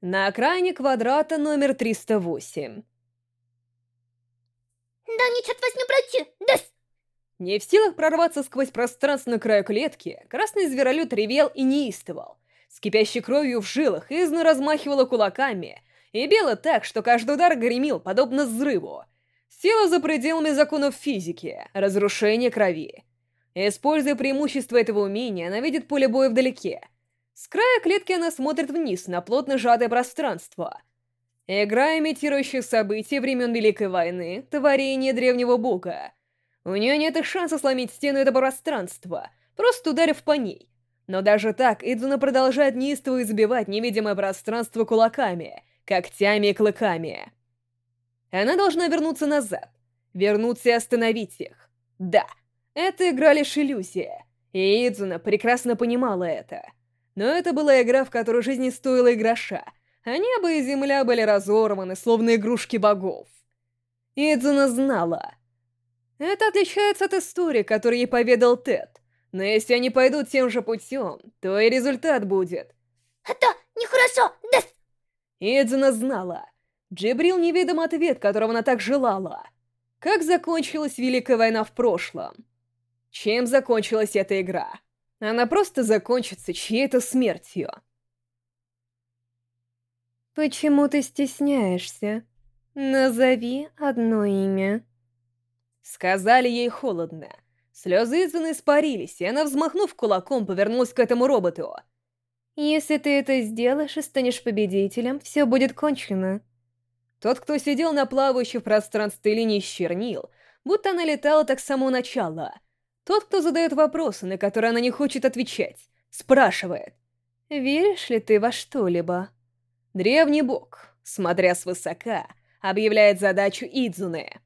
На окраине квадрата номер 308. Да не, черт возьми, пройти! Да! Не в силах прорваться сквозь пространство на краю клетки, красный зверолюд ревел и неистовал. С кипящей кровью в жилах Изну размахивала кулаками, и бело так, что каждый удар гремел, подобно взрыву. Сила за пределами законов физики, разрушение крови. Используя преимущество этого умения, она видит поле боя вдалеке. С края клетки она смотрит вниз на плотно сжатое пространство. Игра, имитирующая события времен Великой войны, творение древнего бога. У нее нет и шанса сломить стену этого пространства, просто ударив по ней. Но даже так Идзуна продолжает неистово избивать невидимое пространство кулаками, когтями и клыками. Она должна вернуться назад, вернуться и остановить их. Да, это игра лишь иллюзия, и Идзуна прекрасно понимала это. Но это была игра, в которой жизнь не стоила и гроша, а небо и земля были разорваны, словно игрушки богов. Идзуна знала. Это отличается от истории, которую ей поведал Тед. Но если они пойдут тем же путем, то и результат будет. Это нехорошо, да... Идзуна знала. Джибрил неведом ответ, которого она так желала. Как закончилась Великая война в прошлом? Чем закончилась эта игра? Она просто закончится чьей-то смертью. Почему ты стесняешься? Назови одно имя. Сказали ей холодно. Слезы Идзуны испарились, и она, взмахнув кулаком, повернулась к этому роботу. «Если ты это сделаешь и станешь победителем, все будет кончено». Тот, кто сидел на плавающей в пространстве линии чернил, будто она летала так с самого начала. Тот, кто задает вопросы, на которые она не хочет отвечать, спрашивает. «Веришь ли ты во что-либо?» Древний бог, смотря свысока, объявляет задачу Идзуне.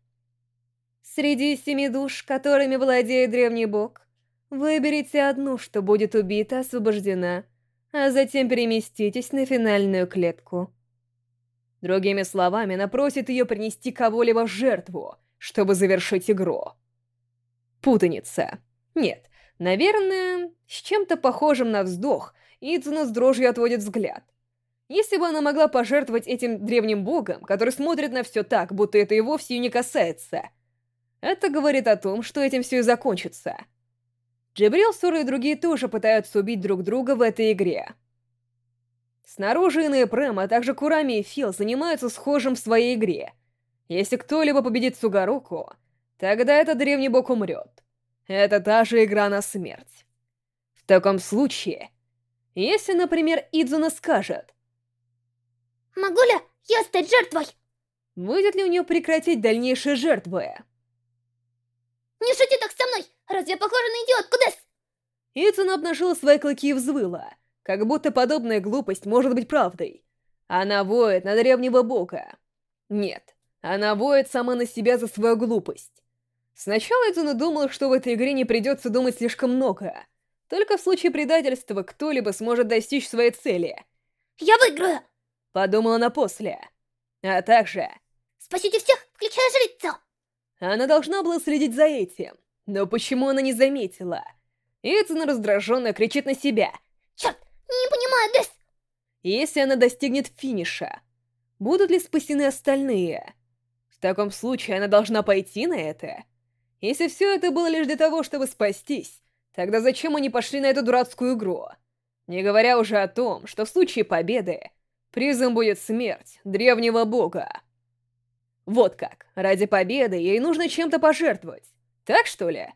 Среди семи душ, которыми владеет древний бог, выберите одну, что будет убита, освобождена, а затем переместитесь на финальную клетку. Другими словами, она просит ее принести кого-либо в жертву, чтобы завершить игру. Путаница. Нет, наверное, с чем-то похожим на вздох, Идзуна с дрожью отводит взгляд. Если бы она могла пожертвовать этим древним богом, который смотрит на все так, будто это и вовсе не касается — это говорит о том, что этим все и закончится. Джибрил, Сура и другие тоже пытаются убить друг друга в этой игре. Снаружи иные Прэм, а также Курами и Фил занимаются схожим в своей игре. Если кто-либо победит Сугаруку, тогда этот древний бог умрет. Это та же игра на смерть. В таком случае, если, например, Идзуна скажет «Могу ли я стать жертвой?» Выйдет ли у нее прекратить дальнейшие жертвы? Не шути так со мной! Разве я похожа на идиотку, Дэс? Ицуна обнажила свои клыки и взвыла, как будто подобная глупость может быть правдой. Она воет на древнего бога. Нет, она воет сама на себя за свою глупость. Сначала Ицуна думала, что в этой игре не придется думать слишком много. Только в случае предательства кто-либо сможет достичь своей цели. «Я выиграю!» — подумала она после. А также... «Спасите всех, включая жрицу!» Она должна была следить за этим. Но почему она не заметила? Эдзина раздраженно кричит на себя. Черт, не понимаю, Дэс! Если она достигнет финиша, будут ли спасены остальные? В таком случае она должна пойти на это? Если все это было лишь для того, чтобы спастись, тогда зачем они пошли на эту дурацкую игру? Не говоря уже о том, что в случае победы призом будет смерть древнего бога. Вот как. Ради победы ей нужно чем-то пожертвовать. Так что ли?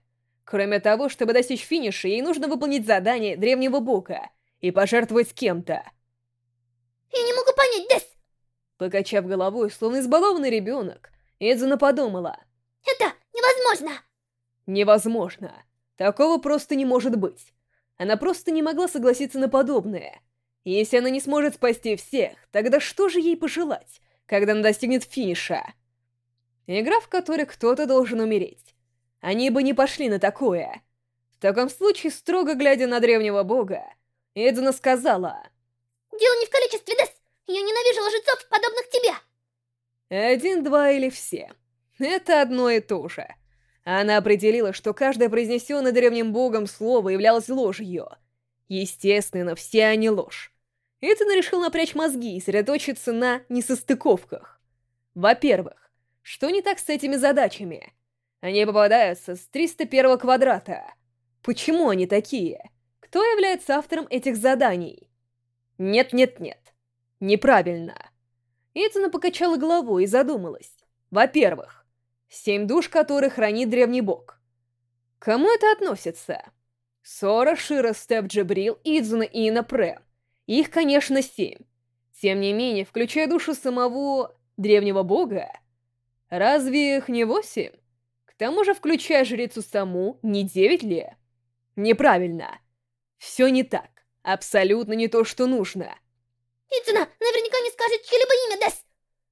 Кроме того, чтобы достичь финиша, ей нужно выполнить задание древнего бога и пожертвовать кем-то. Я не могу понять, Дэс! Покачав головой, словно избалованный ребенок, Эдзуна подумала. Это невозможно! Невозможно. Такого просто не может быть. Она просто не могла согласиться на подобное. Если она не сможет спасти всех, тогда что же ей пожелать? когда она достигнет финиша. Игра, в которой кто-то должен умереть. Они бы не пошли на такое. В таком случае, строго глядя на древнего бога, Эдзуна сказала... «Дело не в количестве, Дэс! Я ненавижу лжецов, подобных тебе!» Один, два или все. Это одно и то же. Она определила, что каждое произнесенное древним богом слово являлось ложью. Естественно, все они ложь. Итан решил напрячь мозги и сосредоточиться на несостыковках. Во-первых, что не так с этими задачами? Они попадаются с 301 квадрата. Почему они такие? Кто является автором этих заданий? Нет-нет-нет. Неправильно. Итана покачала головой и задумалась. Во-первых, семь душ, которые хранит древний бог. Кому это относится? Сора, Шира, Степ, Джабрил, Идзуна и Инапре. Их, конечно, семь. Тем не менее, включая душу самого древнего бога, разве их не восемь? К тому же, включая жрицу саму, не девять ли? Неправильно. Все не так. Абсолютно не то, что нужно. Ицуна наверняка не скажет чье-либо имя, Дэс!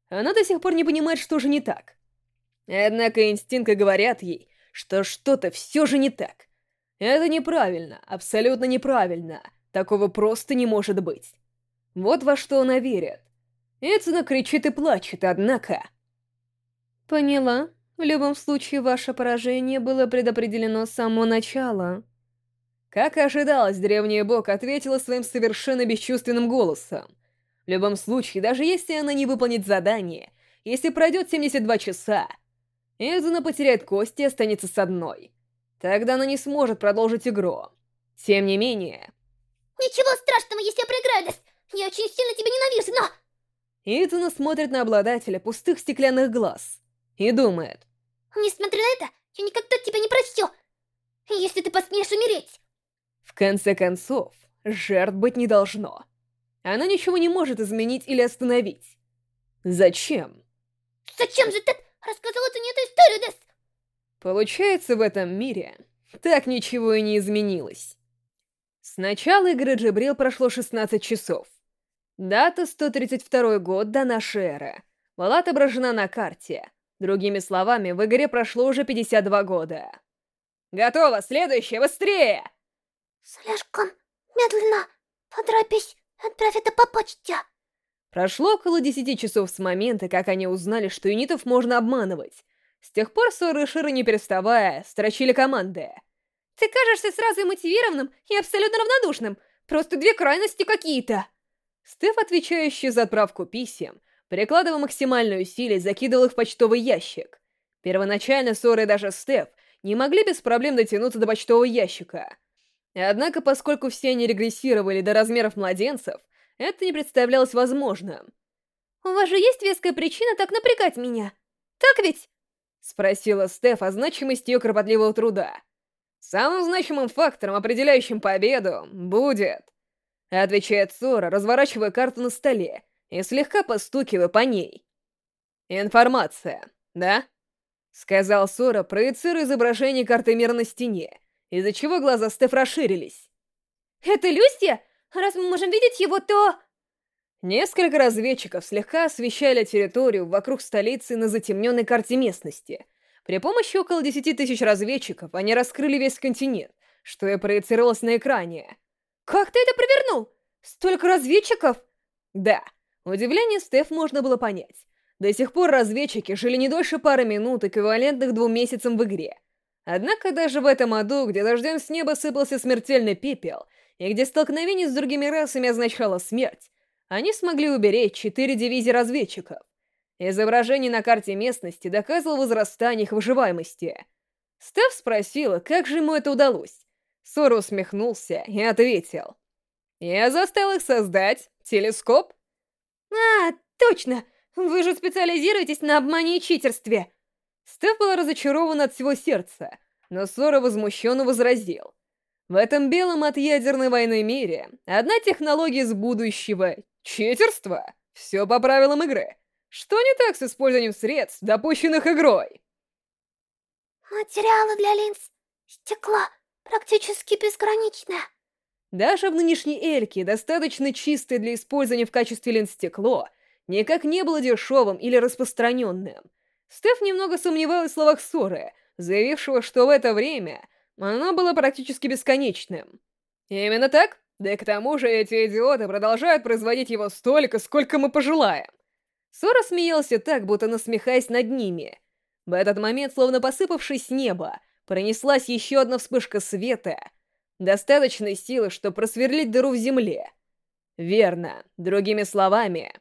Она до сих пор не понимает, что же не так. Однако инстинкты говорят ей, что что-то все же не так. Это неправильно, абсолютно неправильно. Такого просто не может быть. Вот во что она верит. Эцуна кричит и плачет, однако... Поняла. В любом случае, ваше поражение было предопределено с самого начала. Как и ожидалось, древний бог ответила своим совершенно бесчувственным голосом. В любом случае, даже если она не выполнит задание, если пройдет 72 часа, Эзуна потеряет кости и останется с одной. Тогда она не сможет продолжить игру. Тем не менее... Ничего страшного, если я проиграю, Дэс! Я очень сильно тебя ненавижу, но... Итана смотрит на обладателя пустых стеклянных глаз и думает. Несмотря на это, я никогда тебя не прощу, если ты посмеешь умереть. В конце концов, жертв быть не должно. Она ничего не может изменить или остановить. Зачем? Зачем же ты рассказал эту не эту историю, Дэс? Получается, в этом мире так ничего и не изменилось. С начала игры Джибрил прошло 16 часов. Дата 132 год до нашей эры была отображена на карте. Другими словами, в игре прошло уже 52 года. Готово, следующее, быстрее! Слишком медленно. Поторопись, отправь это по почте. Прошло около 10 часов с момента, как они узнали, что юнитов можно обманывать. С тех пор Сора и Шира, не переставая, строчили команды. Ты кажешься сразу мотивированным и абсолютно равнодушным. Просто две крайности какие-то. Стеф, отвечающий за отправку писем, прикладывая максимальные усилия, закидывал их в почтовый ящик. Первоначально Сора и даже Стеф не могли без проблем дотянуться до почтового ящика. Однако, поскольку все они регрессировали до размеров младенцев, это не представлялось возможным. «У вас же есть веская причина так напрягать меня? Так ведь?» Спросила Стеф о значимости ее кропотливого труда. «Самым значимым фактором, определяющим победу, будет...» Отвечает Сора, разворачивая карту на столе и слегка постукивая по ней. «Информация, да?» Сказал Сора, проецируя изображение карты мира на стене, из-за чего глаза Стеф расширились. «Это Люстия? Раз мы можем видеть его, то...» Несколько разведчиков слегка освещали территорию вокруг столицы на затемненной карте местности. При помощи около 10 тысяч разведчиков они раскрыли весь континент, что и проецировалось на экране. «Как ты это провернул? Столько разведчиков?» Да, удивление Стеф можно было понять. До сих пор разведчики жили не дольше пары минут, эквивалентных двум месяцам в игре. Однако даже в этом аду, где дождем с неба сыпался смертельный пепел, и где столкновение с другими расами означало смерть, они смогли уберечь четыре дивизии разведчиков. Изображение на карте местности доказывало возрастание их выживаемости. Стеф спросила, как же ему это удалось. Сора усмехнулся и ответил. «Я заставил их создать телескоп». «А, точно! Вы же специализируетесь на обмане и читерстве!» Стеф была разочарована от всего сердца, но Сора возмущенно возразил. В этом белом от ядерной войны мире одна технология из будущего — читерство. Все по правилам игры. Что не так с использованием средств, допущенных игрой? Материалы для линз, стекло практически безграничное. Даже в нынешней Эльке достаточно чистое для использования в качестве линз стекло никак не было дешевым или распространенным. Стеф немного сомневалась в словах Соры, заявившего, что в это время оно было практически бесконечным. Именно так? Да и к тому же эти идиоты продолжают производить его столько, сколько мы пожелаем. Сора смеялся так, будто насмехаясь над ними. В этот момент, словно посыпавшись с неба, пронеслась еще одна вспышка света, достаточной силы, чтобы просверлить дыру в земле. Верно. Другими словами,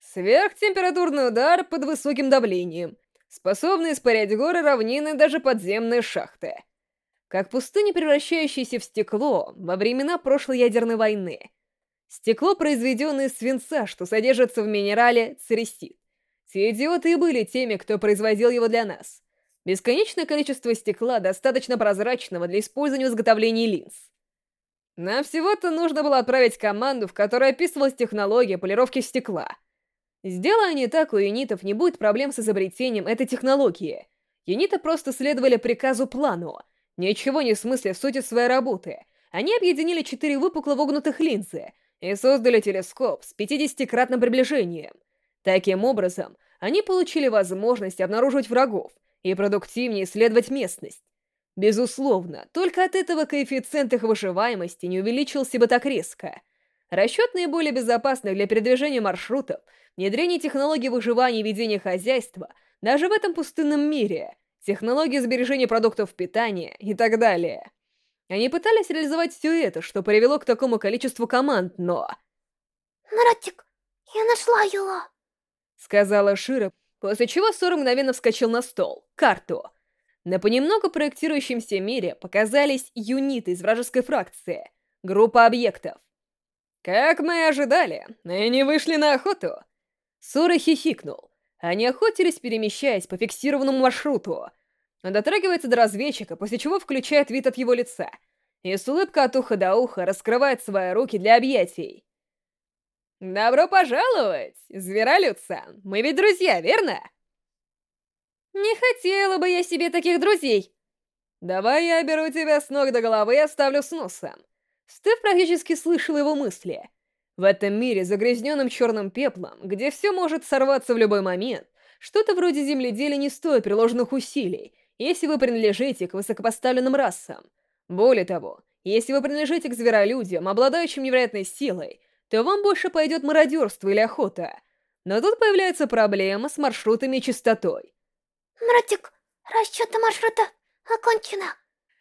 сверхтемпературный удар под высоким давлением, способный испарять горы, равнины даже подземные шахты. Как пустыни, превращающиеся в стекло во времена прошлой ядерной войны. Стекло, произведенное из свинца, что содержится в минерале цересит. Те идиоты и были теми, кто производил его для нас. Бесконечное количество стекла, достаточно прозрачного для использования в изготовлении линз. Нам всего-то нужно было отправить команду, в которой описывалась технология полировки стекла. Сделая они так, у юнитов не будет проблем с изобретением этой технологии. Юниты просто следовали приказу-плану, ничего не в смысле в сути своей работы. Они объединили четыре выпукло вогнутых линзы и создали телескоп с 50-кратным приближением. Таким образом, они получили возможность обнаруживать врагов и продуктивнее исследовать местность. Безусловно, только от этого коэффициент их выживаемости не увеличился бы так резко. Расчет наиболее безопасных для передвижения маршрутов, внедрение технологий выживания и ведения хозяйства даже в этом пустынном мире, технологии сбережения продуктов питания и так далее. Они пытались реализовать все это, что привело к такому количеству команд, но... «Маратик, я нашла его!» Сказала Шира, после чего Сора мгновенно вскочил на стол, карту — на понемногу проектирующемся мире показались юниты из вражеской фракции, группа объектов. «Как мы и ожидали, они вышли на охоту!» Сора хихикнул. Они охотились, перемещаясь по фиксированному маршруту. Он дотрагивается до разведчика, после чего включает вид от его лица. И с улыбкой от уха до уха раскрывает свои руки для объятий. «Добро пожаловать, Зверолюд-сан! Мы ведь друзья, верно?» Не хотела бы я себе таких друзей. Давай я беру тебя с ног до головы и оставлю с носом. Стеф практически слышал его мысли. В этом мире, загрязненном черным пеплом, где все может сорваться в любой момент, что-то вроде земледелия не стоит приложенных усилий, если вы принадлежите к высокопоставленным расам. Более того, если вы принадлежите к зверолюдям, обладающим невероятной силой, то вам больше пойдет мародерство или охота. Но тут появляется проблема с маршрутами и частотой. Мратик, расчеты маршрута окончено.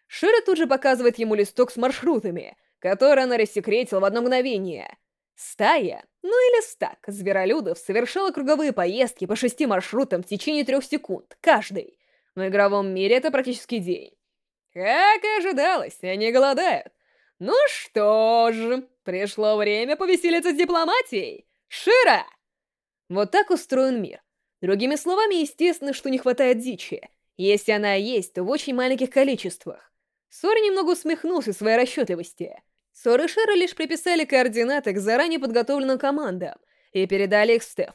Шира тут же показывает ему листок с маршрутами, который она рассекретила в одно мгновение. Стая, ну или стак, зверолюдов совершала круговые поездки по шести маршрутам в течение трех секунд, каждый. В игровом мире это практически день. Как и ожидалось, они голодают. Ну что ж, пришло время повеселиться с дипломатией. Шира! Вот так устроен мир. Другими словами, естественно, что не хватает дичи. Если она есть, то в очень маленьких количествах. Сори немного усмехнулся своей расчетливости. Сор и Шера лишь приписали координаты к заранее подготовленным командам и передали их Стеф.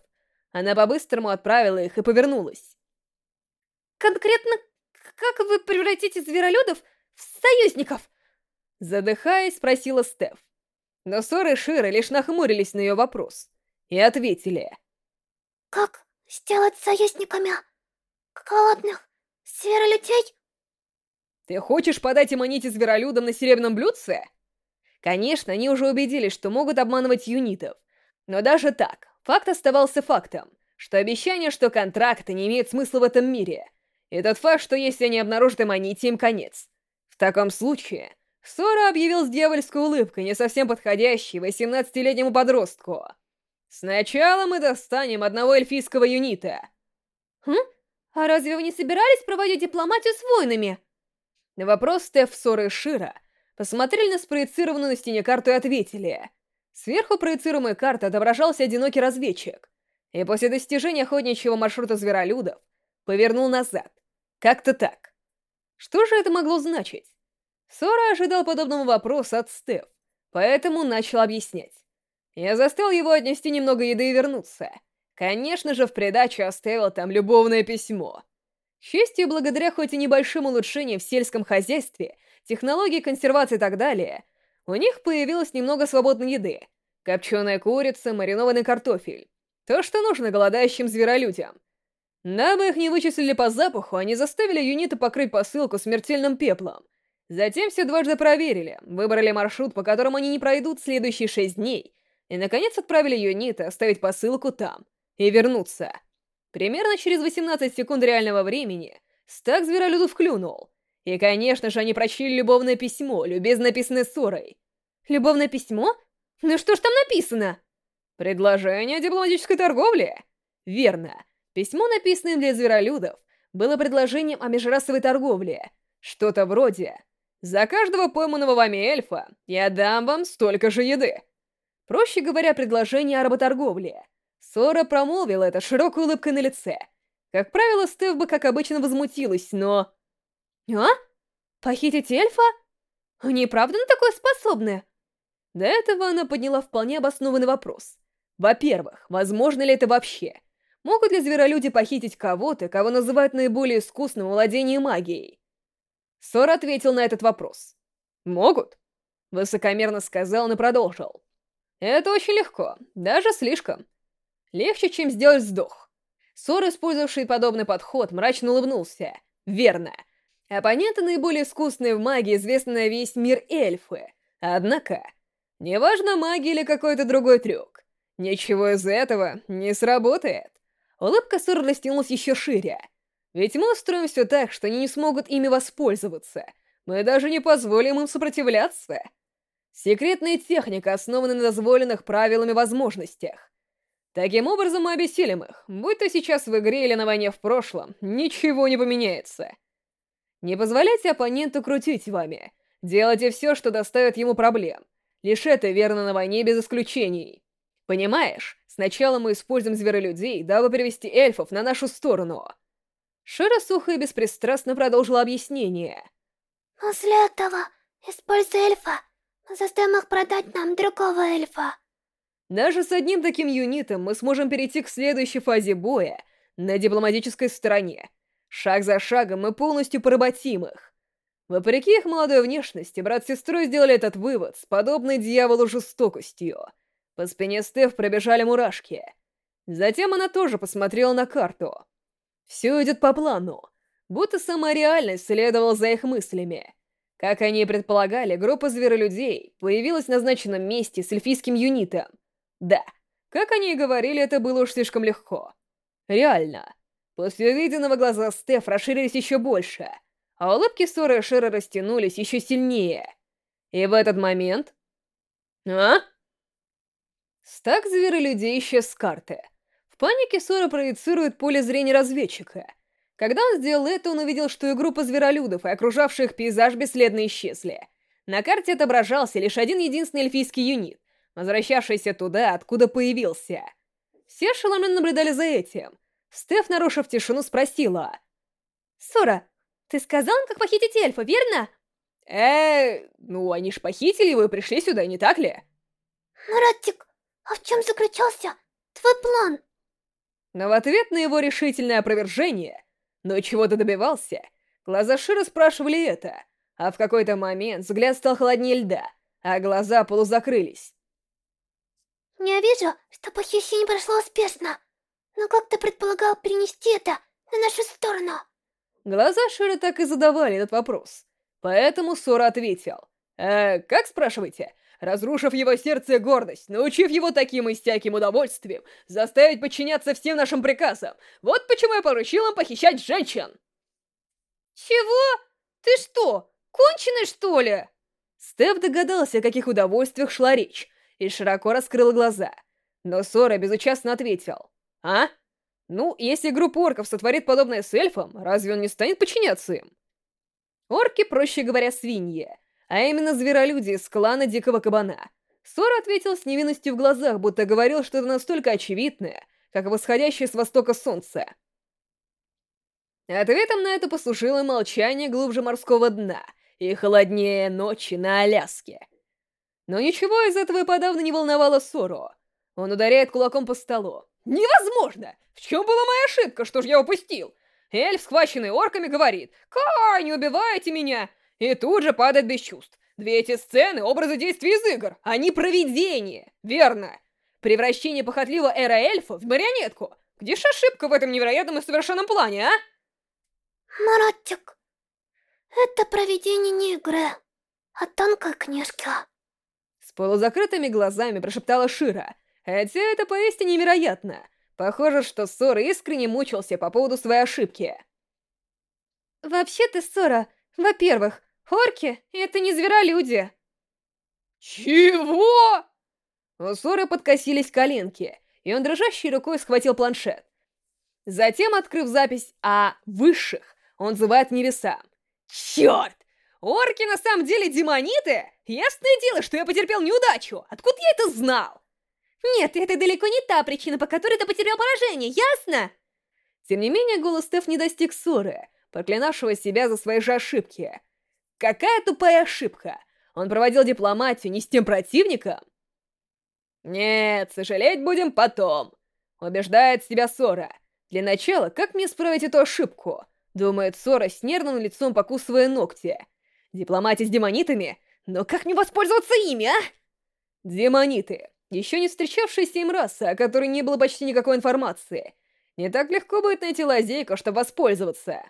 Она по-быстрому отправила их и повернулась. «Конкретно, как вы превратите зверолюдов в союзников?» Задыхаясь, спросила Стеф. Но Сор и Шира лишь нахмурились на ее вопрос и ответили. «Как Сделать союзниками голодных зверолюдей? Ты хочешь подать Иманите зверолюдам на серебряном блюдце? Конечно, они уже убедились, что могут обманывать юнитов. Но даже так, факт оставался фактом, что обещание, что контракты не имеют смысла в этом мире. И тот факт, что если они обнаружат Иманите, им конец. В таком случае, Сора объявил с дьявольской улыбкой, не совсем подходящей 18-летнему подростку. Сначала мы достанем одного эльфийского юнита. Хм? А разве вы не собирались проводить дипломатию с воинами? На вопрос Стеф, Сора и Шира посмотрели на спроецированную на стене карту и ответили. Сверху проецируемой карты отображался одинокий разведчик. И после достижения охотничьего маршрута зверолюдов повернул назад. Как-то так. Что же это могло значить? Сора ожидал подобного вопроса от Стеф, поэтому начал объяснять. Я заставил его отнести немного еды и вернуться. Конечно же, в придачу оставил там любовное письмо. К счастью, благодаря хоть и небольшим улучшениям в сельском хозяйстве, технологии консервации и так далее, у них появилось немного свободной еды. Копченая курица, маринованный картофель. То, что нужно голодающим зверолюдям. Дабы их не вычислили по запаху, они заставили юнита покрыть посылку смертельным пеплом. Затем все дважды проверили, выбрали маршрут, по которому они не пройдут следующие шесть дней, и, наконец, отправили Юнита оставить посылку там и вернуться. Примерно через 18 секунд реального времени стак зверолюдов клюнул. И, конечно же, они прочли любовное письмо, любезно написанное Сорой. Любовное письмо? Ну что ж там написано? Предложение о дипломатической торговле. Верно. Письмо, написанное для зверолюдов, было предложением о межрасовой торговле. Что-то вроде «За каждого пойманного вами эльфа я дам вам столько же еды». Проще говоря, предложение о работорговле. Сора промолвила это широкой улыбкой на лице. Как правило, Стеф бы, как обычно, возмутилась, но... «А? Похитить эльфа? Они правда на такое способны?» До этого она подняла вполне обоснованный вопрос. Во-первых, возможно ли это вообще? Могут ли зверолюди похитить кого-то, кого называют наиболее искусным в владении магией? Сор ответил на этот вопрос. «Могут», — высокомерно сказал и продолжил. «Это очень легко, даже слишком. Легче, чем сделать вздох». Сор, использовавший подобный подход, мрачно улыбнулся. «Верно. Оппоненты наиболее искусные в магии, известны весь мир эльфы. Однако, неважно магия или какой-то другой трюк, ничего из этого не сработает». Улыбка Сора растянулась еще шире. «Ведь мы устроим все так, что они не смогут ими воспользоваться. Мы даже не позволим им сопротивляться». Секретная техника основана на дозволенных правилами возможностях. Таким образом мы обессилим их. Будь то сейчас в игре или на войне в прошлом, ничего не поменяется. Не позволяйте оппоненту крутить вами. Делайте все, что доставит ему проблем. Лишь это верно на войне без исключений. Понимаешь, сначала мы используем зверолюдей, дабы привести эльфов на нашу сторону. Шира сухо и беспристрастно продолжила объяснение. После этого, используя эльфа, мы заставим их продать нам другого эльфа. Даже с одним таким юнитом мы сможем перейти к следующей фазе боя на дипломатической стороне. Шаг за шагом мы полностью поработим их. Вопреки их молодой внешности, брат с сестрой сделали этот вывод с подобной дьяволу жестокостью. По спине Стеф пробежали мурашки. Затем она тоже посмотрела на карту. Все идет по плану, будто сама реальность следовала за их мыслями. Как они и предполагали, группа зверолюдей появилась в назначенном месте с эльфийским юнитом. Да, как они и говорили, это было уж слишком легко. Реально. После увиденного глаза Стеф расширились еще больше, а улыбки Сора и Шира растянулись еще сильнее. И в этот момент... А? Стак зверолюдей исчез с карты. В панике Сора проецирует поле зрения разведчика — когда он сделал это, он увидел, что и группа зверолюдов, и окружавший их пейзаж бесследно исчезли. На карте отображался лишь один единственный эльфийский юнит, возвращавшийся туда, откуда появился. Все ошеломленно наблюдали за этим. Стеф, нарушив тишину, спросила. «Сора, ты сказал им, как похитить эльфа, верно?» э ну они ж похитили его и пришли сюда, не так ли?» «Маратик, а в чем заключался твой план?» Но в ответ на его решительное опровержение но чего ты добивался? Глаза Шира спрашивали это, а в какой-то момент взгляд стал холоднее льда, а глаза полузакрылись. «Я вижу, что похищение прошло успешно, но как ты предполагал перенести это на нашу сторону?» Глаза Шира так и задавали этот вопрос, поэтому Сора ответил. «Э, как спрашиваете? разрушив его сердце и гордость, научив его таким и стяким удовольствием, заставить подчиняться всем нашим приказам. Вот почему я поручил им похищать женщин!» «Чего? Ты что, конченый, что ли?» Стеф догадался, о каких удовольствиях шла речь, и широко раскрыл глаза. Но Сора безучастно ответил. «А? Ну, если группа орков сотворит подобное с эльфом, разве он не станет подчиняться им?» Орки, проще говоря, свиньи — а именно зверолюди из клана Дикого Кабана. Сора ответил с невинностью в глазах, будто говорил что-то настолько очевидное, как восходящее с востока солнце. Ответом на это послужило молчание глубже морского дна и холоднее ночи на Аляске. Но ничего из этого и подавно не волновало Сору. Он ударяет кулаком по столу. «Невозможно! В чем была моя ошибка? Что ж я упустил?» Эльф, схваченный орками, говорит «Кай, не убивайте меня! И тут же падает без чувств. Две эти сцены — образы действий из игр, они провидение, верно? Превращение похотливого эра эльфа в марионетку. Где ж ошибка в этом невероятном и совершенном плане, а? Маратик, это проведение не игры, а тонкая книжка. С полузакрытыми глазами прошептала Шира. Хотя это поистине невероятно. Похоже, что Сора искренне мучился по поводу своей ошибки. «Вообще-то, Сора, во-первых, Орки — это не зверолюди. Чего? У Соры подкосились коленки, и он дрожащей рукой схватил планшет. Затем, открыв запись о высших, он зывает небесам. Черт! Орки на самом деле демониты? Ясное дело, что я потерпел неудачу. Откуда я это знал? Нет, это далеко не та причина, по которой ты потерял поражение, ясно? Тем не менее, голос Стеф не достиг ссоры, проклинавшего себя за свои же ошибки. Какая тупая ошибка! Он проводил дипломатию не с тем противником? Нет, сожалеть будем потом. Убеждает себя Сора. Для начала, как мне исправить эту ошибку? Думает Сора с нервным лицом, покусывая ногти. Дипломатия с демонитами? Но как мне воспользоваться ими, а? Демониты. Еще не встречавшаяся им раса, о которой не было почти никакой информации. Не так легко будет найти лазейку, чтобы воспользоваться.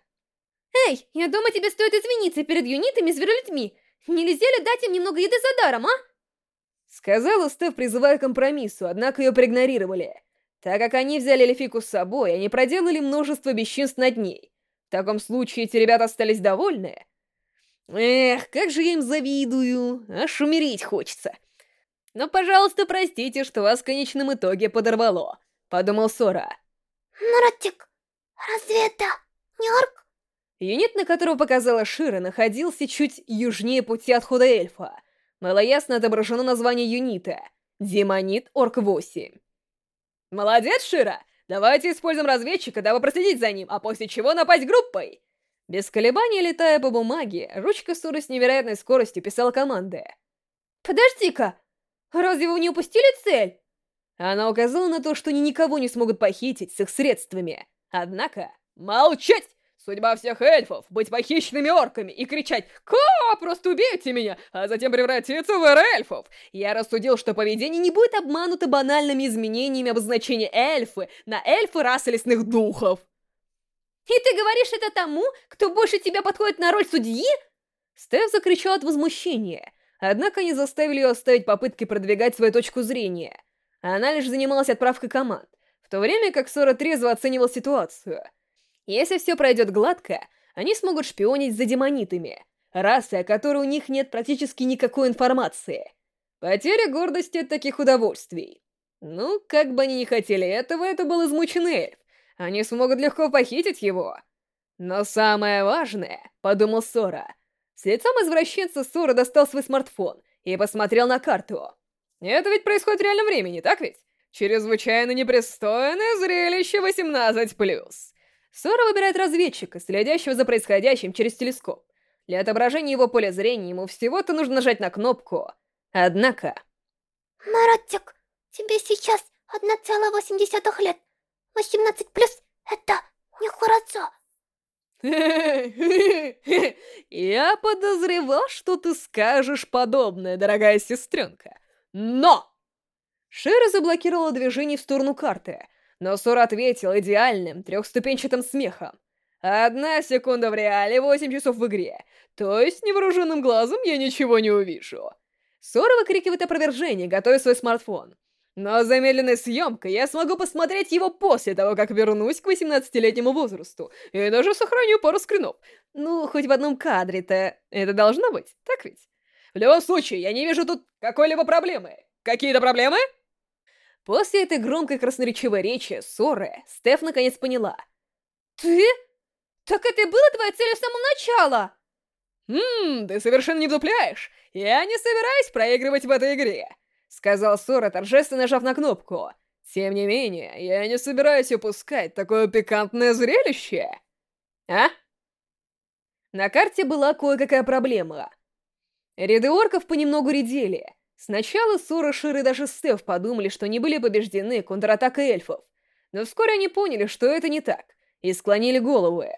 Эй, я думаю, тебе стоит извиниться перед юнитами и зверолюдьми. Нельзя ли дать им немного еды за даром, а? Сказала Стеф, призывая к компромиссу, однако ее проигнорировали. Так как они взяли Эльфику с собой, они проделали множество бесчинств над ней. В таком случае эти ребята остались довольны. Эх, как же я им завидую, аж умереть хочется. Но, пожалуйста, простите, что вас в конечном итоге подорвало, подумал Сора. Наротик, разве это не орк? Юнит, на которого показала Шира, находился чуть южнее пути отхода эльфа. Было ясно отображено название юнита — Демонит Орк-8. «Молодец, Шира! Давайте используем разведчика, дабы проследить за ним, а после чего напасть группой!» Без колебаний, летая по бумаге, ручка Суры с невероятной скоростью писала команды. «Подожди-ка! Разве вы не упустили цель?» Она указала на то, что они никого не смогут похитить с их средствами. Однако, молчать! Судьба всех эльфов — быть похищенными орками и кричать «Ко! Просто убейте меня!», а затем превратиться в эльфов. Я рассудил, что поведение не будет обмануто банальными изменениями обозначения эльфы на эльфы расы лесных духов. «И ты говоришь это тому, кто больше тебя подходит на роль судьи?» Стеф закричал от возмущения, однако они заставили ее оставить попытки продвигать свою точку зрения. Она лишь занималась отправкой команд, в то время как Сора трезво оценивал ситуацию — если все пройдет гладко, они смогут шпионить за демонитами, расой, о которой у них нет практически никакой информации. Потеря гордости от таких удовольствий. Ну, как бы они ни хотели этого, это был измученный эльф. Они смогут легко похитить его. Но самое важное, подумал Сора. С лицом извращенца Сора достал свой смартфон и посмотрел на карту. Это ведь происходит в реальном времени, так ведь? Чрезвычайно непристойное зрелище 18+. Сора выбирает разведчика, следящего за происходящим через телескоп. Для отображения его поля зрения ему всего-то нужно нажать на кнопку. Однако... Маратик, тебе сейчас 1,8 лет. 18 плюс — это нехорошо. Я подозревал, что ты скажешь подобное, дорогая сестренка. Но! Шера заблокировала движение в сторону карты — но Сур ответил идеальным трехступенчатым смехом. Одна секунда в реале, восемь часов в игре. То есть невооруженным глазом я ничего не увижу. Сора выкрикивает опровержение, готовя свой смартфон. Но замедленной съемкой я смогу посмотреть его после того, как вернусь к 18-летнему возрасту. И даже сохраню пару скринов. Ну, хоть в одном кадре-то это должно быть, так ведь? В любом случае, я не вижу тут какой-либо проблемы. Какие-то проблемы? После этой громкой красноречивой речи, ссоры, Стеф наконец поняла. «Ты? Так это и было твоей целью с самого начала!» «Ммм, ты совершенно не вдупляешь! Я не собираюсь проигрывать в этой игре!» Сказал Сора, торжественно нажав на кнопку. «Тем не менее, я не собираюсь упускать такое пикантное зрелище!» «А?» На карте была кое-какая проблема. Ряды орков понемногу редели, Сначала Сура, Шир и даже Стеф подумали, что не были побеждены контратакой эльфов, но вскоре они поняли, что это не так, и склонили головы.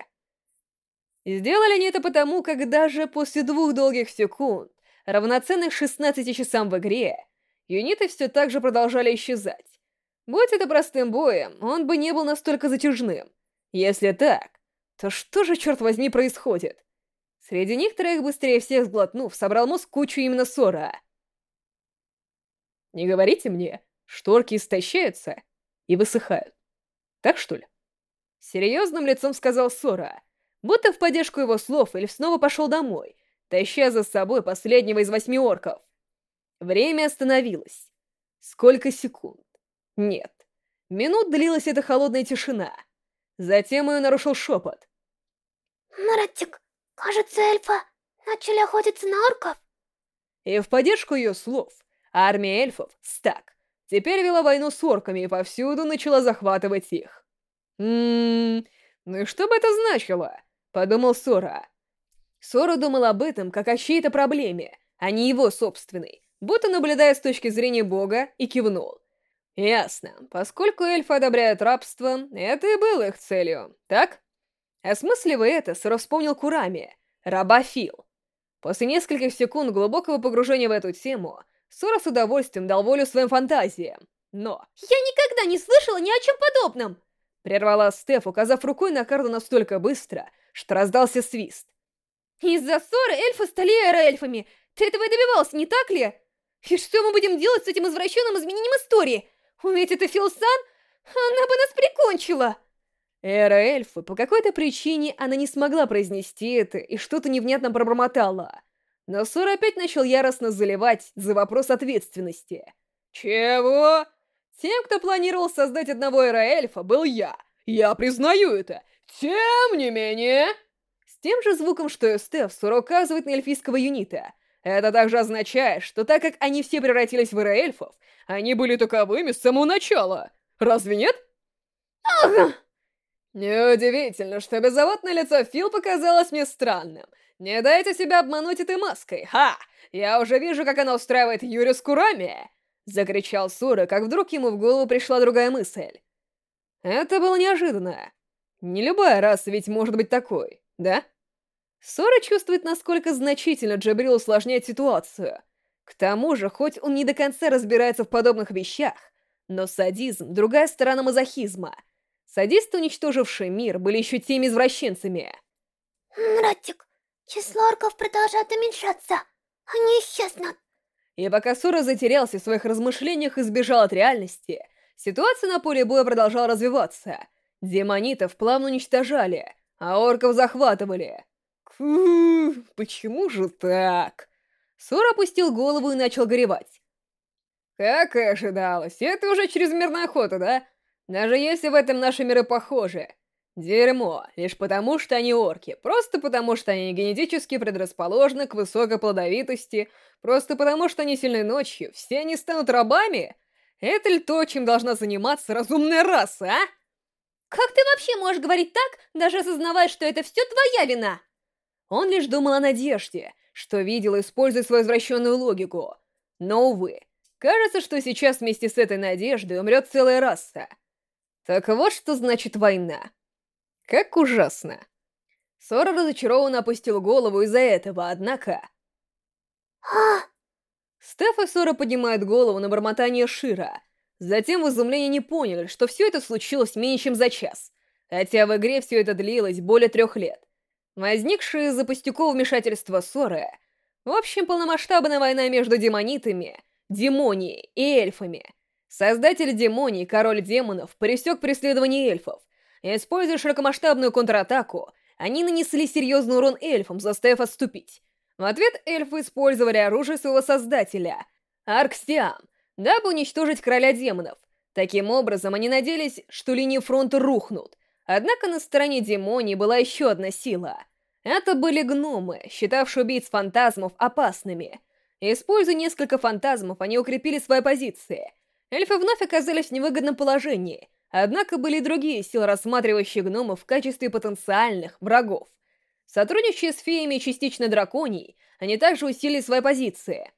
Сделали они это потому, как даже после двух долгих секунд, равноценных 16 часам в игре, юниты все так же продолжали исчезать. Будь это простым боем, он бы не был настолько затяжным. Если так, то что же, черт возьми, происходит? Среди них троих быстрее всех сглотнув, собрал мозг кучу именно Сора — не говорите мне, шторки истощаются и высыхают. Так что ли? Серьезным лицом сказал Сора, будто в поддержку его слов Эльф снова пошел домой, таща за собой последнего из восьми орков. Время остановилось. Сколько секунд? Нет. Минут длилась эта холодная тишина. Затем ее нарушил шепот. Маратик, кажется, эльфа начали охотиться на орков. И в поддержку ее слов армия эльфов, стак, теперь вела войну с орками и повсюду начала захватывать их. Ммм, ну и что бы это значило? Подумал Сора. Сора думал об этом как о чьей-то проблеме, а не его собственной, будто наблюдая с точки зрения бога, и кивнул. Ясно. Поскольку эльфы одобряют рабство, это и было их целью, так? Осмысливая это, Сора вспомнил Курами, раба Фил. После нескольких секунд глубокого погружения в эту тему, Сора с удовольствием дал волю своим фантазиям. Но... «Я никогда не слышала ни о чем подобном!» Прервала Стеф, указав рукой на карту настолько быстро, что раздался свист. «Из-за ссоры эльфы стали эльфами. Ты этого и добивался, не так ли? И что мы будем делать с этим извращенным изменением истории? Ведь это Филсан, она бы нас прикончила!» Эра эльфы, по какой-то причине она не смогла произнести это и что-то невнятно пробормотала. Но Сор опять начал яростно заливать за вопрос ответственности. «Чего?» Тем, кто планировал создать одного эра-эльфа, был я. Я признаю это. Тем не менее... С тем же звуком, что и Стеф, Сура указывает на эльфийского юнита. Это также означает, что так как они все превратились в эра-эльфов, они были таковыми с самого начала. Разве нет? Ага. Неудивительно, что беззаботное лицо Фил показалось мне странным. Не дайте себя обмануть этой маской. Ха! Я уже вижу, как она устраивает Юрию с Курами. Закричал Сура, как вдруг ему в голову пришла другая мысль. Это было неожиданно. Не любая раса ведь может быть такой, да? Сора чувствует, насколько значительно Джабрил усложняет ситуацию. К тому же, хоть он не до конца разбирается в подобных вещах, но садизм — другая сторона мазохизма. Садисты, уничтожившие мир, были еще теми извращенцами. Мратик, число орков продолжает уменьшаться. Они исчезнут. И пока Сура затерялся в своих размышлениях и сбежал от реальности, ситуация на поле боя продолжала развиваться. Демонитов плавно уничтожали, а орков захватывали. Фу, почему же так? Сур опустил голову и начал горевать. Как и ожидалось, это уже чрезмерная охота, да? Даже если в этом наши миры похожи. Дерьмо, лишь потому, что они орки, просто потому, что они генетически предрасположены к высокой плодовитости, просто потому, что они сильны ночью, все они станут рабами? Это ли то, чем должна заниматься разумная раса, а? Как ты вообще можешь говорить так, даже осознавая, что это все твоя вина? Он лишь думал о надежде, что видел, используя свою извращенную логику. Но, увы, кажется, что сейчас вместе с этой надеждой умрет целая раса. Так вот что значит война. Как ужасно. Сора разочарованно опустил голову из-за этого, однако... А! Стеф и Сора поднимают голову на бормотание Шира. Затем в изумлении не поняли, что все это случилось меньше, чем за час. Хотя в игре все это длилось более трех лет. Возникшее из-за пустякового вмешательства Соры... В общем, полномасштабная война между демонитами, демонией и эльфами. Создатель демоний, король демонов, пресек преследование эльфов, Используя широкомасштабную контратаку, они нанесли серьезный урон эльфам, заставив отступить. В ответ эльфы использовали оружие своего создателя, Аркстиам, дабы уничтожить короля демонов. Таким образом, они надеялись, что линии фронта рухнут. Однако на стороне демонии была еще одна сила. Это были гномы, считавшие убийц фантазмов опасными. Используя несколько фантазмов, они укрепили свои позиции. Эльфы вновь оказались в невыгодном положении — Однако были и другие силы, рассматривающие гномов в качестве потенциальных врагов. Сотрудничая с феями частично драконией, они также усилили свои позиции.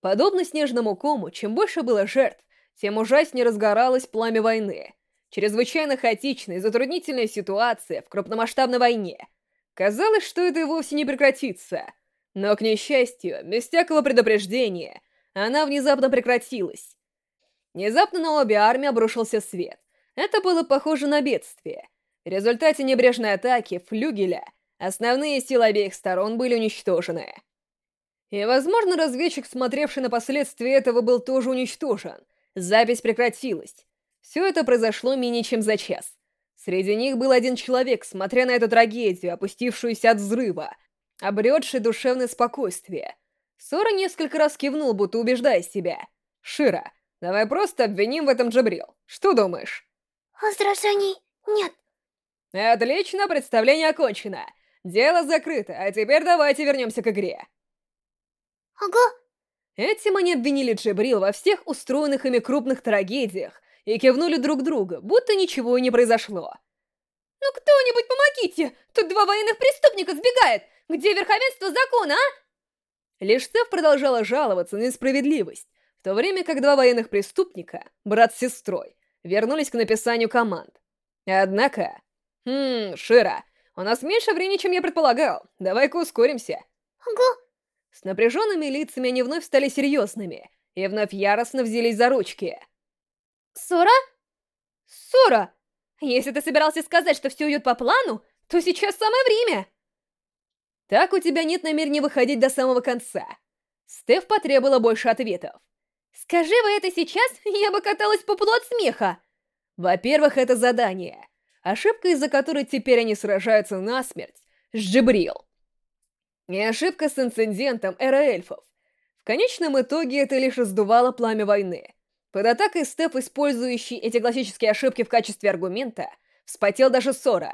Подобно снежному кому, чем больше было жертв, тем ужаснее разгоралось пламя войны. Чрезвычайно хаотичная и затруднительная ситуация в крупномасштабной войне. Казалось, что это и вовсе не прекратится. Но, к несчастью, без всякого предупреждения, она внезапно прекратилась. Внезапно на обе армии обрушился свет. Это было похоже на бедствие. В результате небрежной атаки флюгеля основные силы обеих сторон были уничтожены. И, возможно, разведчик, смотревший на последствия этого, был тоже уничтожен. Запись прекратилась. Все это произошло менее чем за час. Среди них был один человек, смотря на эту трагедию, опустившуюся от взрыва, обретший душевное спокойствие. Сора несколько раз кивнул, будто убеждая себя. Шира, Давай просто обвиним в этом Джабрил. Что думаешь? Возражений нет. Отлично, представление окончено. Дело закрыто, а теперь давайте вернемся к игре. Ага. Этим они обвинили Джабрил во всех устроенных ими крупных трагедиях и кивнули друг друга, будто ничего и не произошло. «Ну кто-нибудь помогите! Тут два военных преступника сбегает! Где верховенство закона, а?» Лишь Стеф продолжала жаловаться на несправедливость, в то время как два военных преступника, брат с сестрой, вернулись к написанию команд. Однако... Хм, Шира, у нас меньше времени, чем я предполагал. Давай-ка ускоримся. Ага. С напряженными лицами они вновь стали серьезными и вновь яростно взялись за ручки. Сора? Сора! Если ты собирался сказать, что все идет по плану, то сейчас самое время. Так у тебя нет намерения выходить до самого конца. Стеф потребовала больше ответов. Скажи вы это сейчас, я бы каталась по полу от смеха. Во-первых, это задание. Ошибка, из-за которой теперь они сражаются насмерть, с Джибрил. И ошибка с инцидентом эра эльфов. В конечном итоге это лишь раздувало пламя войны. Под атакой Стеф, использующий эти классические ошибки в качестве аргумента, вспотел даже Сора.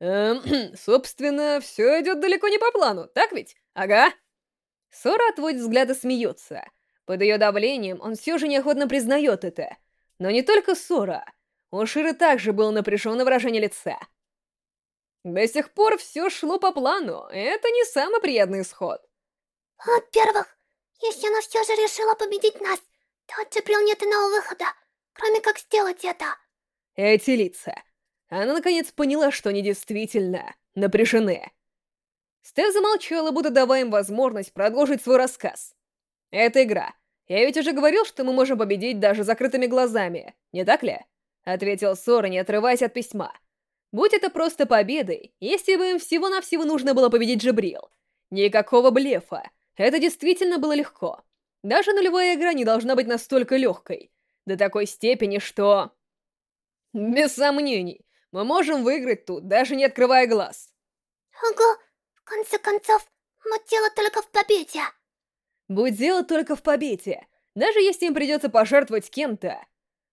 Эм, собственно, все идет далеко не по плану, так ведь? Ага. Сора отводит взгляд и смеется. Под ее давлением он все же неохотно признает это. Но не только Сора. У Ширы также было напряженное выражение лица. До сих пор все шло по плану, это не самый приятный исход. Во-первых, если она все же решила победить нас, то от Джибрил нет иного выхода, кроме как сделать это. Эти лица. Она наконец поняла, что они действительно напряжены. Стеф замолчала, будто давая им возможность продолжить свой рассказ. Это игра. Я ведь уже говорил, что мы можем победить даже закрытыми глазами, не так ли? Ответил Сора, не отрываясь от письма. Будь это просто победой, если бы им всего-навсего нужно было победить Джабрил. Никакого блефа. Это действительно было легко. Даже нулевая игра не должна быть настолько легкой. До такой степени, что... Без сомнений, мы можем выиграть тут, даже не открывая глаз. Ага, в конце концов, мы дело только в победе. Будь дело только в победе. Даже если им придется пожертвовать кем-то,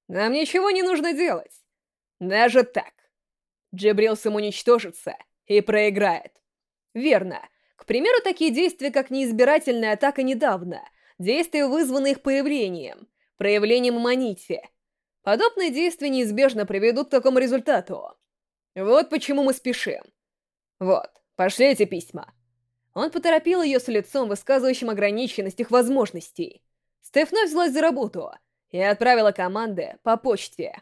нам ничего не нужно делать. Даже так. Джебрил самоуничтожится и проиграет. Верно. К примеру, такие действия, как неизбирательная атака недавно, действия, вызванные их появлением, проявлением манити. Подобные действия неизбежно приведут к такому результату. Вот почему мы спешим. Вот, пошли эти письма. Он поторопил ее с лицом, высказывающим ограниченность их возможностей. Стеф вновь взялась за работу и отправила команды по почте.